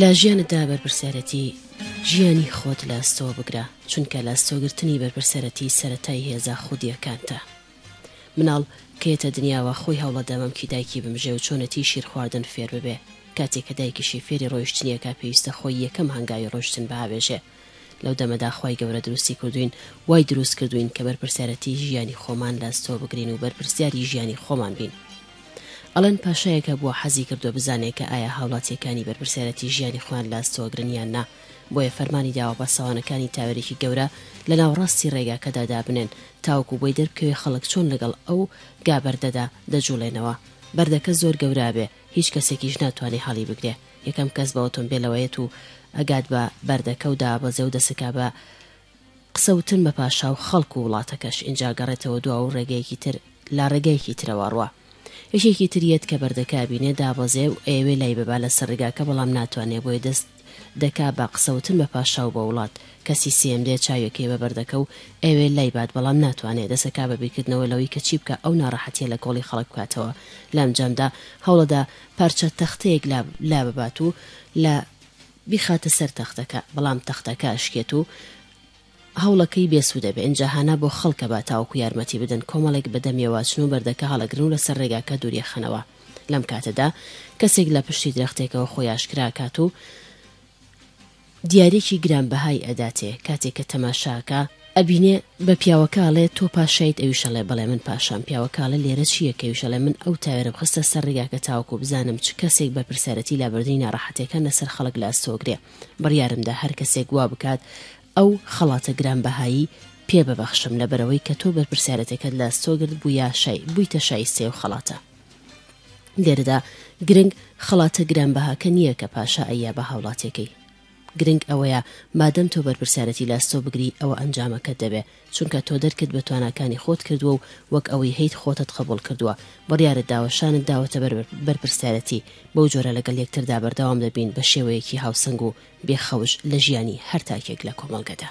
لە ژیانتدا بەرپرسیارەتی ژیانی خۆت لە ئەستەوە بگرە چونکە لە ئەستۆگرتنی بەرپرسەرەتی سەتای هێزا خودیەکانتە مناڵ کێتە دنیاوە خۆی هەوڵە دەمەمکی دایکی بمژێ و چۆنەتی شیر خواردن فێر ببێ کاتێکە دایکیشی فێری ڕۆیشتنیەکە پێویستە خۆی یەکەم هەنگاوی ڕۆشتن بهاوێژێ لەو دەمەدا خوای گەورە دروستی کردوین وای دروست کردوین کە بەرپرسیارەتی ژیانی خۆمان لە ئەستۆ بگرین و بەرپرسیاری ژیانی خۆمان بین ئەڵێن پاشایەک هەبووە حەزی کردوە بزانێ کە ئایا هاوڵاتیەکانی بەرپرسیارەتی ژیانی خۆیان لە ئەستۆ ئەگرن یان نا بۆیە فەرمانی داوە پاسەوانەکانی تاوەرێکی گەورە لە ناوڕاستی ڕێگاکەدا دابنێن تاوەکو بۆی دەربکەوێ خەڵک چۆن لەگەڵ ئەو گا بەردەدا دەجوڵێنەوە بەردەکە زۆر گەورابێ هیچ کەسێکیش ناتوانێ هەڵی بگرێ یەکەم کەس بە ئۆتۆمبێلەوە یەت و ئەگات بە بەردەکە و دابەزێ و دەسەکا بە قسە وتن بە پاشا و خەڵک و وڵاتەکەش، ئینجا گەڕێتەوە دواو و ڕێگەیەکی تر لا ڕێگەیەکی ترەوە ئەڕوا. یەکێکی تر یەت کە بەردەکە ئەبینێ دابەزێ و ئەیەوێ لای ببا لە سەر ڕێگاکە بەڵام ناتوانێ بۆیە دەست دەکا بە قسە وتن بە پاشا و بە وڵات، کەسی سێیەم دێ چاویەکەیە بە بەردەکە و ئەیەوێ لای بات بەڵام ناتوانێ، دەسەکا بە بیرکردنەوە لەوەی کە چی بکا ئەو ناڕەحەتیە لە کۆڵی خەڵک بکاتەوە لە ئەنجامدا هەوڵەدا پارچە تەختەیەک لا لاببات و لە بیخاتە سەر تەختەکە بەڵام تەختەکە ئەشکێت و هەوڵەکەی بێسوود دەبێت ئینجا هانا بۆ خەڵک ئەبات تاوەکو یارمەتی بدەن کۆمەڵێک بە دەمیەوە ئەچن و بەردەکە هەڵەگرن و لەسەر رێگاکە دووری ئەخەنەوە لەم کاتەدا کەسێک لە پشتی درەختێکەوە خۆی ئاشکرا ئەکات و دیارێکی گرانبەهای ئەداتێ کاتێ کە تەماشا ئەکا ئەبینێ بە پیاوەکە ئەڵێ تۆ پاشایت ئەویش ئەڵێ بەڵێ من پاشام پیاوەکە ئەڵێ لێرە چی ئەکەویش ئەڵێ من ئەو تاوێرەم خستە سەر ڕیگاکە تاوەکو بزانم چ کەسێک بەرپرسیارەتی لابردنی ناڕەحەتیەکان لە سەر خەڵک لە ئەستۆگرێ بڕیارم دا هەر کەسێک وا بکات ئەو خەڵاتە گرانبەهایی پێ ببەخشم لەبەرئەوەی کە تۆ بەرپرسیارەتێکەت لە ئەستۆگرت بوویە شای بوویتە شایستەی ئەو خەڵاتە. لێرەدا گرنگ خەڵاتە گرانبەهاکە نییە کە پاشا ئەیا بە هاوڵاتیەکەی. گرنگ ئەوەیە مادەم تۆ بەرپرسیارەتی لاستۆ بگری ئەوە ئەنجامەکەت دەبێ چونکە تۆ دەرکت بە تواناکانی خۆت کردووە و وەک ئەوەی هەیت خۆتت قبوڵ کردووە بڕیارت داوە شانت داوەتە بەر بەرپرسیارەتی بەو جۆرە لەگەڵ یەکتردا بەردەوام دەبین بە شێوەیەکی هاوسەنگ و بێ خەوش لە ژیانی هەر تاکێک لە کۆمەڵگەدا.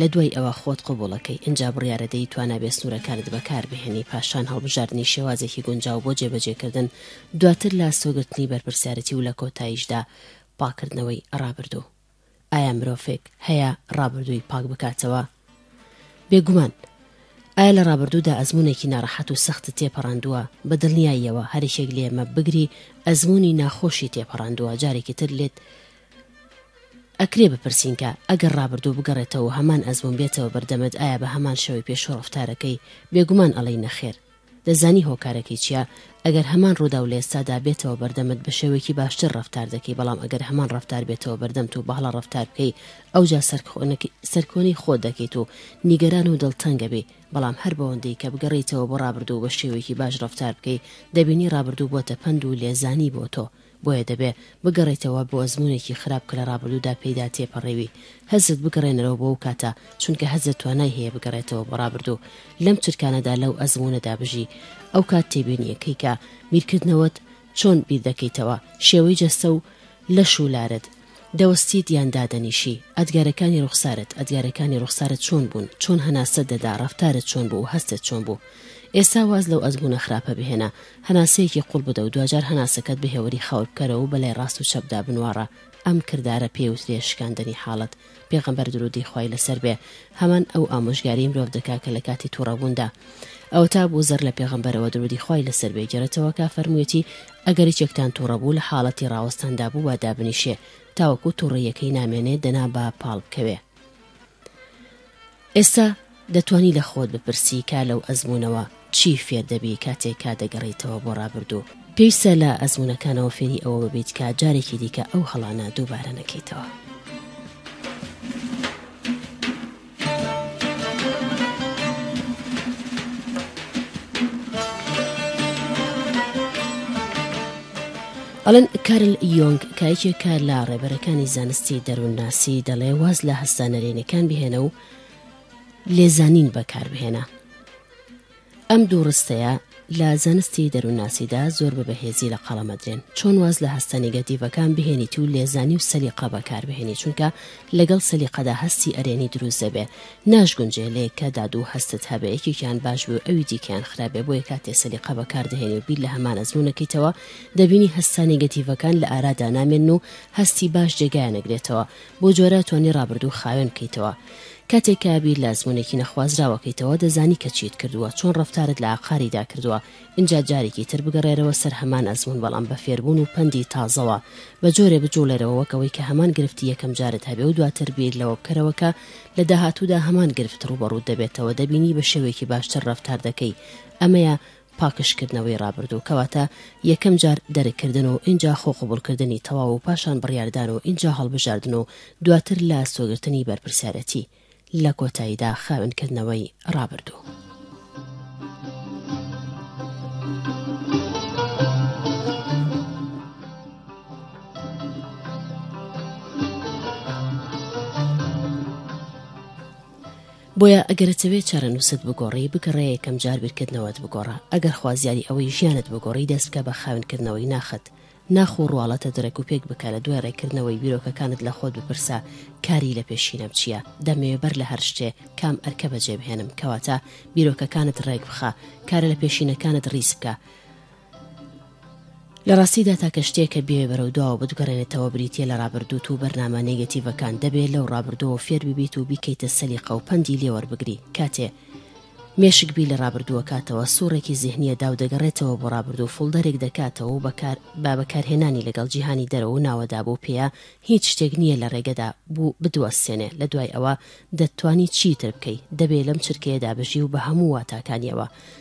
لە دوای ئەوە خۆت قبوڵەکەی، ئینجا بڕیارە دەی توانا بێسنوورەکانت بەکاربهێنی، پاشان هەڵبژاردنی شێوازێکی گونجاو بۆ جێبەجێکردن، دواتر لاسۆگرتنی بەرپرسیارەتی و لە کۆتاییشدا پاککردنەوەی ڕابردوو. ئایا مرۆفێک هەیە ڕابردووی پاک بکاتەوە؟ بێگومان. ئایا لە ڕابردوودا ئەزموونێکی ناڕەحەت و سەختت تێپەڕاندووە؟ بە دڵنیاییەوە هەریەکێک لێمە بگری ئەزموونی ناخۆشی تێپەڕاندووە، جارێکی تر لێت ئەکرێ بپرسین کە ئەگەر ڕابردوو بگەڕێتەوە و هەمان ئەزموون بێتەوە بەردەمت ئایا بە هەمان شێوەی پێشوو ڕەفتارەکەی بێگومان ئەڵێی نەخێر دەزانی هۆکارەکەی چییە ئەگەر هەمان ڕووداو لە ئێستادا بێتەوە بەردەمت بە شێوەیەکی باشتر ڕەفتار دەکەی بەڵام ئەگەر هەمان ڕەفتار بێتەوە بەردەمت و بەهڵە ڕەفتار بکەی ئەوجا سەرکۆنەکی سەرکۆنەی خۆت دەکەیت و نیگەران و دڵتەنگە بێ بەڵام هەر بەوەندەی کە بگەڕیتەوە بۆ ڕابردوو بە شێوەیەکی باش ڕەفتار بکەی دەبینی ڕابردوو بۆتە پەند و لێزانی بۆ تۆ بۆیە دەبێ بگەڕێیتەوە بۆ ئەزموونێکی خراپ کە لە ڕابردوودا پێیدا تێپەڕیوی، هەزرت بگەڕێنەرەوە بۆ ئەو کاتە چونکە هەزرت توانای هەیە بگەڕێتەوە بۆ ڕابردوو لەم چرکانەدا لەو ئەزموونەدا بژی ئەو کات تێبینییەکەیکە بیرکردنەوەت چۆن بیردەکەیتەوە شێوەی جەستە و لەش و لارت دەوەستیت یان دادەنیشی؟ ئەدگارەکانی ڕوخسارت، ئەدگارەکانی ڕوخسارت چۆن بوون؟ چۆن هەناسەت دەدا، ڕەفتارت چۆن بوو، هەستت چۆن بوو؟ ئێستا واز لەو ئەزموونە خراپە بهێنە، هەناسەیەکی قوڵ بدە و دواجار هەناسەکەت بە هێوەری خاور بکەرەوە و بەلای ڕاست و چەپدا بنواڕە، ئەم کردارە پێی وترێ شکاندنی حاڵەت، پێغەمبەر درودی خوای لەسەر بێ هەمان ئەو ئامۆژگاری مرۆڤ دەکا کە لە کاتی توڕەبووندا ئەوەتا بوو زەر لە پێغەمبەرەوە درودی خوای لەسەر بێ گەرەتەوە کا فەرموویەتی ئەگەر یەکێکتان توڕەبوو لە حاڵەتی ڕاوەستاندا بوو با دابنیشێ تاوەکو توڕەیەکەی نامێنێ دەنا با پاڵ بکەوێ ئێستا دەتوانی لە خۆت بپرسی کا لەو ئەزموونەوە چی فێر دەبی کاتێک کا دەگەڕیتەوە بۆ ڕابردوو؟ پێویستە لە ئەزموونەکانەوە فێری ئەوە ببیت کا جارێکی دیکە ئەو هەڵانە دووبارە نەکەیتەوە. ئەلن کارل یۆنگ کە یەکێکە لە ڕێبەرەکانی زانستی دەروونناسی دەڵێ واز لە هەستە نەرێنیەکان بهێنە و لێزانین بەکاربهێنە ئەم دوو ڕستەیە لە زانستی دەروونناسیدا زۆر بە بەهێزی لە قەڵەمەدرێن چۆن واز لە هەستە نیگەتیڤەکان بهێنیت و لێزانی و سەلیقە بەکاربهێنی چونکە لەگەڵ سەلیقەدا هەستی ئەرێنی دروست دەبێ ناشگونجێ لە یەکەدا دوو هەستت هەبێ یەکێکیان باش بێ ئەوی دیکەیان خراپێ بۆیە کاتێ سەلیقە بەکاردهێنی و بیر لە هەمان ئەزمونەکەیتەوە دەبینی هەستە نێگەتیڤەکان لە ئارادا نامێنن و هەستی باش جێگایان نەگرێتەوە، بۆ جۆرە توانی ڕابردوو خاوێن بکەیتەوە. کاتێک کە بیر لە ئەزموونێکی نەخوازراوەکەیتەوە دەزانی کە چیت کردووە، چۆن ڕەفتارت لە ئاقاریدا کردووە، ئینجا جارێکی تر بگەڕێرەوە سەر هەمان ئەزموون بەڵام بە فێربوون و پەندی تازەوە، بە جۆرێ بجوڵێرەوە وەک ئەوەی کە هەمان گرفتی یەکەم جارت هەبێ و دواتر بیر لەوە بکەرەوە کە لە داهاتوودا هەمان گرفت ڕووبەڕووت دەبێتەوە دەبینی بە شێوەیەکی باشتر ڕەفتار دەکەی ئەمەیە پاکژ کردنەوەی ڕابردوو کەواتە یەکەم جار دەرک کردن و ئینجا خۆ قبوڵ کردنی تەواو و پاشان بڕیاردان و ئینجا هەڵبژاردن و دواتر لە ئەستۆگرتنی بەرپرسیارەتی لە کۆتاییدا خاوێن کردنەوەی ڕابردوو. بۆیە ئەگەر ئەتەوێ چارەنووست بگۆڕی، بگەڕێ یەکەم جار بیرکردنەوەت بگۆڕە، ئەگەر خوازیاری ئەوەی ژیانت بگۆڕی دەست بکە بە خاوێنکردنەوەی ناخت، ناخ و ڕواڵەتە درک و پێک بکە، لە دوای ڕێکردنەوەی بیرۆکەکانت لە خۆت بپرسە کاری لە پێشینەم چییە، دەمەوێ بەر لە هەر شتێ کام ئەرکە بەجێ بهێنم، کەواتە بیرۆکەکانت ڕێک بخە، کارە لە پێشینەکانت ڕیز بکە، لە ڕاستیدا تاکە شتێک کە بیەوێ بەرەو دواوە بتگەڕێنێتەوە بریتیە لە ڕابردووت و بەرنامە نێگەتیڤەکان دەبێ لەو ڕابردووەوە فێر ببیت و بیکەیتە سەلیقە و پەندی لێ وەربگری کاتێ مێشک بی لە ڕابردووە کاتەوە سوڕێکی زیهنیە داو دەگەڕێتەوە بۆ ڕابردوو فڵدەرێک دەکاتەوە و بەکار با بەکارهێنانی لەگەڵ جیهانی دەرەوە و ناوەدا بۆ پێە هیچ شتێک نییە لە ڕێگەدا بوو بدوەستێنێ لە دوای ئەوە دەتتوانی چی تر بکەی دەبێ لەم چرکەیەدا بژی و بە هەموو واتاکانیەوە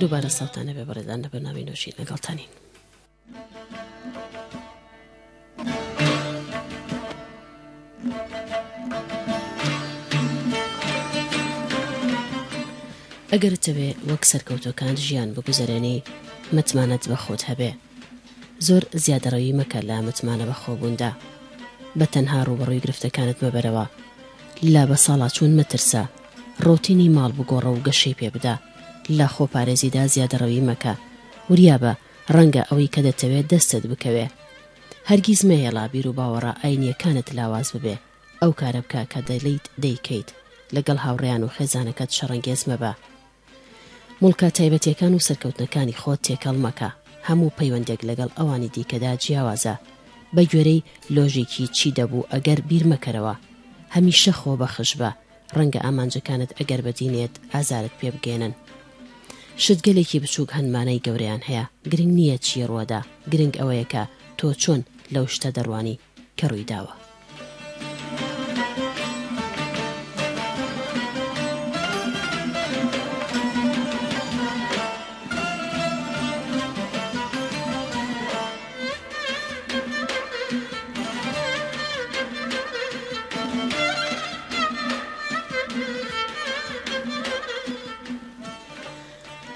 دووبارە ساتان لەبێ بەڕێزان لە بەنامی نوۆژین لەگەڵتانین. ئەگەرتەوێ وەک سەرکەوتۆکان ژیان بگوزەرێنی متمانەت بە خۆت هەبێ زۆر زیادەڕەوی مەکە لە متمانە بە خۆبووندا بە تەنها ڕوبەڕووی گرفتەکانت مەبەرەوە لە بە ساڵاچوون مەترسە ڕۆتینی ماڵ بگۆڕە و گەشەی پێ بدە لە خۆپارێزیدا زیادەڕەوی مەکە وریابە ڕەنگە ئەوەی کە دەتەوێت دەستت بکەوێ هەرگیز مەهێڵە بیروباوەڕە ئاینیەکانت لاواز ببێ ئەو کارە بکە کە دەلیت دەیکەیت لەگەڵ هاوڕێیان و خێزانەکەت شەڕەنگێز مەبە مڵکە تایبەتیەکان و سەرکەوتنەکانی خۆت تێکەڵ مەکە هەموو پەیوەندێک لەگەڵ ئەوانی دیکەدا جیاوازە بە گوێرەی لۆژیکی چی دەبوو ئەگەر بیرمەکەرەوە هەمیشە خۆ بەخش بە ڕەنگە ئامانجەکانت ئەگەر بەدی نێت ئازارت پێ بگەیەنن. شت گەلێکی بچووک هەن مانای گەورەیان هەیە، گرنگ نییە چی ڕووەدا، گرنگ ئەوەیە کە تۆ چۆن لەو شتە دەڕوانی کە ڕووی داوە.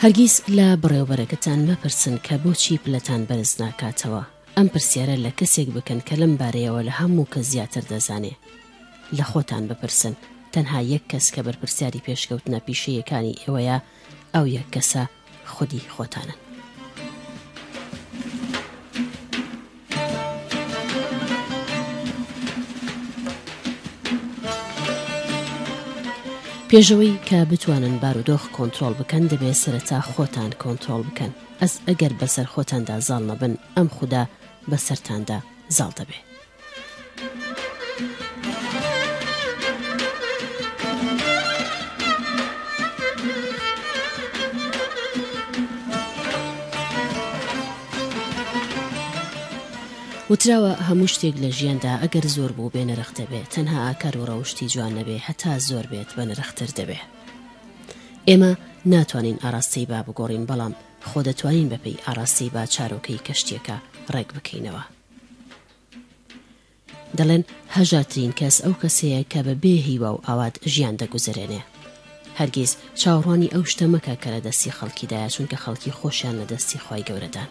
هەرگیز لە بەڕێوبەرەکەتان مەپرسن کە بۆچی پلەتان بەرز ناکاتەوە ئەم پرسیارە لە کەسێک بکەن کە لەم بارەیەوە لە هەموو کە زیاتر دەزانێ لە خۆتان بپرسن تەنها یەک کەس کە بەرپرسیاری پێشکەوتنە پیشەیەکانی ئێوەیە ئەو یەک کەسە خودی خۆتانن. پێشەوەی کە بتوانن بارودۆخ کۆنتترۆل بکەن دەبێ سەرەتا خۆتان کۆنتترۆل بکەن ئەس ئەگەر بەسەر خۆتاندا زاڵ نەبن ئەم خوددا بەسەرتاندا زاڵ دەبێ وتراوە هەموو شتێک لە ژیاندا ئەگەر زۆر بوو بێ نرخ دەبێت تەنها ئاکار و ڕەوشی جوان نەبێ هەتا زۆر بێت بە نرختر دەبێ ئێمە ناتوانین ئاراستەی با بگۆڕین بەڵام خۆ دەتوانین بەپی ئاراستەی با چارۆکەی کەشتێکە ڕێک بکەینەوە دەڵێن هەژاترین کەس ئەو کەسەیە کە بە بێ هیوا و ئاوات ژیان دەگوزرێنێ هەرگیز چاوڕوانی ئەو شتە مەکە کە لە دەستی خەڵکیدایە چونکە خەڵکی خۆشیان لە دەستی خی گەورەدان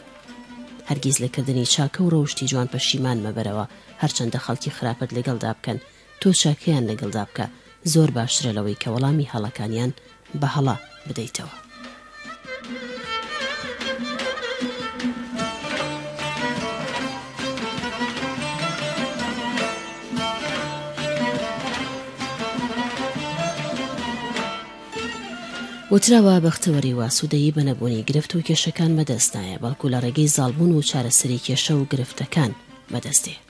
هەرگیز لەکردنی چاکە و ڕەوشی جوان پەشیمان مەبەرەوە هەرچەندە خەڵکی خراپەت لەگەڵدا بکەن تۆ چاکەیان لەگەڵدا بکە زۆر باشترە لەوەی کە وەڵامی هەڵەکانیان بە هەڵە بدەیتەوە. وتراوە بەختەوەری و ئاسوودەیی بە نەبوونی گرفت و کێشەکان بەدەست نایە بەڵکو لە ڕێگەی زاڵبوون و چارەسەری کێشە و گرفتەکان بەدەستێ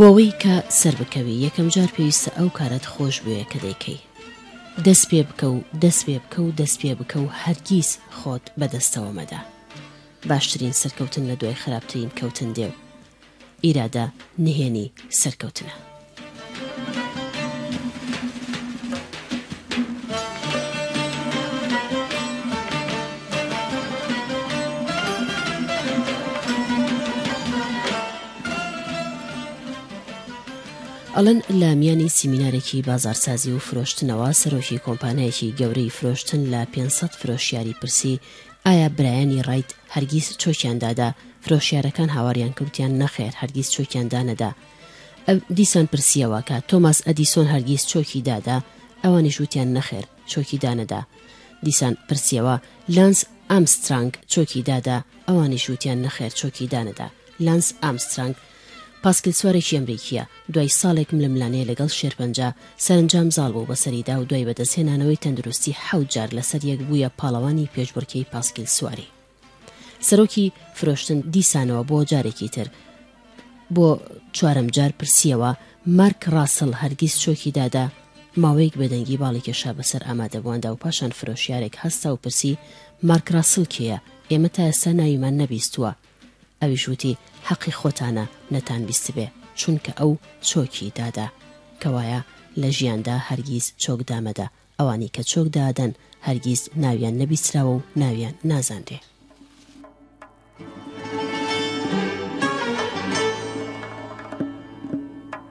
بۆوەی کە سەربکەوی یەکەم جار پێویستە ئەو کارەت خۆش بوێ کە دەیکەی دەست پێ بکە و دەست پێ بکە و دەست پێ بکە و هەرگیز خۆت بەدەستەوە مەدە باشترین سەرکەوتن لە دوای خراپترین کەوتن دێ و ئیرادە نهێنی سەرکەوتنە. ئەلەند لە میانی سیمینارێکی بازاڕسازی و فرۆشتنەوە سەرۆکی کۆمپانایەکی گەورەی فرۆشتن لە پێنج سەد فرۆشیاری پرسی ئایا برایانی ڕایت هەرگیز چۆکیان دادا؟ فرۆشیارەکان هاواریان کەوتیان نەخێر هەرگیز چۆکیان دانەدا. ئە دیسان پرسیەوە کە تۆماس ئەدیسۆن هەرگیز چۆکی دادا؟ ئەوانیش وتیان نەخێر چۆکی دانەدا. دیسان پرسیەوە لانس ئامسترانگ چۆکی دادا؟ ئەوانیش وتیان نەخێر چۆکی دانەدا. لانس ئامسترانگ پاسکیلسوارێکی ئەمریکییە، دوای ساڵێک ململانێ لەگەڵ شێرپەنجە، سەرەنجام زاڵ بوو بەسەریدا و دوای بەدەستهێنانەوەی تەندروستی حەوت جار لەسەریەک بوویە پاڵەوانی پێشبڕکێی پاسکیلسواری. سەرۆکی فرۆشتن دیسانەوە بۆ جارێکی تر بۆ چوارەم جار پرسییەوە، مارک ڕاسڵ هەرگیز چۆکی دادا؟ ماوەیەک بێدەنگی باڵی کێشا بەسەر ئامادەبوواندا و پاشان فرۆشیارێک هەستا و پرسی، مارک ڕاسڵ کێیە؟ ئێمە تا ئێستا ناویمان نەبیستووە. ئەویش وتی حەقی خۆتانە نەتان بیستبێ چونکە ئەو چۆکی دادا کەوایە لە ژیاندا هەرگیز چۆک دامەدە ئەوانی کە چۆک دادەن هەرگیز ناویان نەبیستراوە و ناویان نازانرێ.